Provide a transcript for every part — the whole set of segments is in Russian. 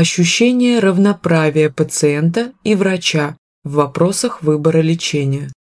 ощущение равноправия пациента и врача в вопросах выбора лечения.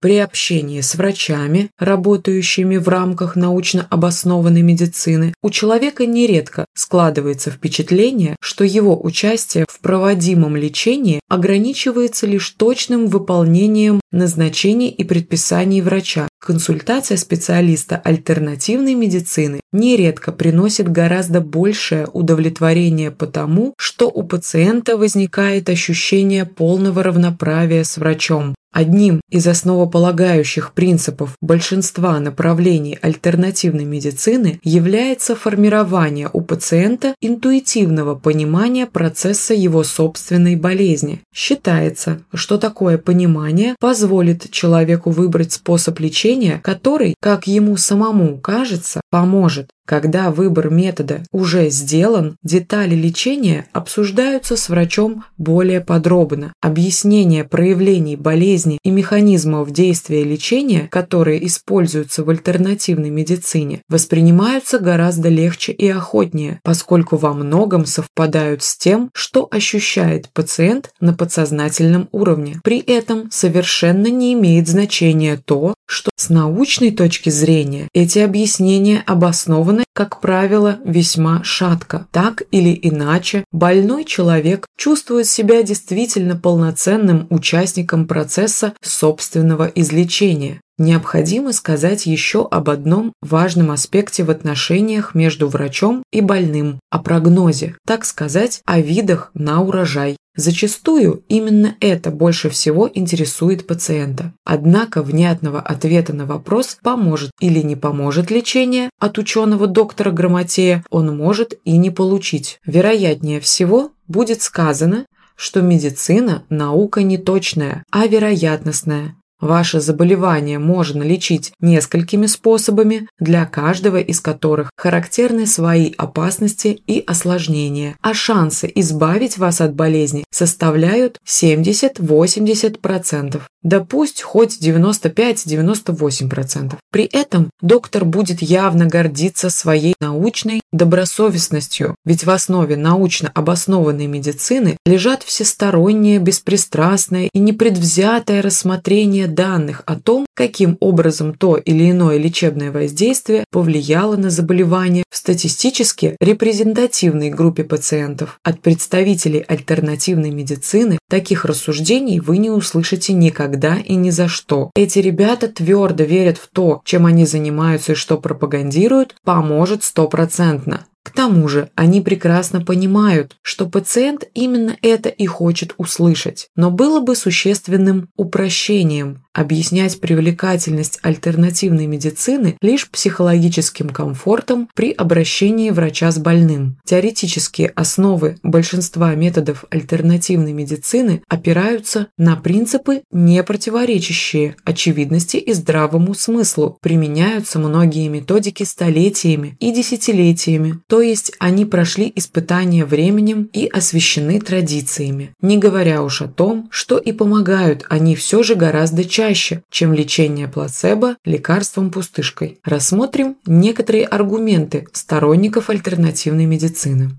При общении с врачами, работающими в рамках научно обоснованной медицины, у человека нередко складывается впечатление, что его участие в проводимом лечении ограничивается лишь точным выполнением назначений и предписаний врача. Консультация специалиста альтернативной медицины нередко приносит гораздо большее удовлетворение потому, что у пациента возникает ощущение полного равноправия с врачом. Одним из основополагающих принципов большинства направлений альтернативной медицины является формирование у пациента интуитивного понимания процесса его собственной болезни. Считается, что такое понимание позволит человеку выбрать способ лечения, который, как ему самому кажется, поможет. Когда выбор метода уже сделан, детали лечения обсуждаются с врачом более подробно. Объяснение проявлений болезни и механизмов действия лечения, которые используются в альтернативной медицине, воспринимаются гораздо легче и охотнее, поскольку во многом совпадают с тем, что ощущает пациент на подсознательном уровне. При этом совершенно не имеет значения то, что с научной точки зрения эти объяснения обоснованы, как правило, весьма шатко. Так или иначе, больной человек чувствует себя действительно полноценным участником процесса собственного излечения. Необходимо сказать еще об одном важном аспекте в отношениях между врачом и больным, о прогнозе, так сказать, о видах на урожай. Зачастую именно это больше всего интересует пациента. Однако внятного ответа на вопрос, поможет или не поможет лечение от ученого доктора Грамотея, он может и не получить. Вероятнее всего, будет сказано, что медицина – наука не точная, а вероятностная. Ваше заболевание можно лечить несколькими способами, для каждого из которых характерны свои опасности и осложнения, а шансы избавить вас от болезни составляют 70-80%. Да пусть хоть 95-98%. При этом доктор будет явно гордиться своей научной добросовестностью, ведь в основе научно обоснованной медицины лежат всестороннее, беспристрастное и непредвзятое рассмотрение данных о том, каким образом то или иное лечебное воздействие повлияло на заболевание в статистически репрезентативной группе пациентов. От представителей альтернативной медицины таких рассуждений вы не услышите никогда и ни за что. Эти ребята твердо верят в то, чем они занимаются и что пропагандируют, поможет стопроцентно. К тому же они прекрасно понимают, что пациент именно это и хочет услышать. Но было бы существенным упрощением объяснять привлекательность альтернативной медицины лишь психологическим комфортом при обращении врача с больным. Теоретические основы большинства методов альтернативной медицины опираются на принципы, не противоречащие очевидности и здравому смыслу. Применяются многие методики столетиями и десятилетиями, то есть они прошли испытания временем и освещены традициями. Не говоря уж о том, что и помогают они все же гораздо чаще, чем лечение плацебо лекарством-пустышкой. Рассмотрим некоторые аргументы сторонников альтернативной медицины.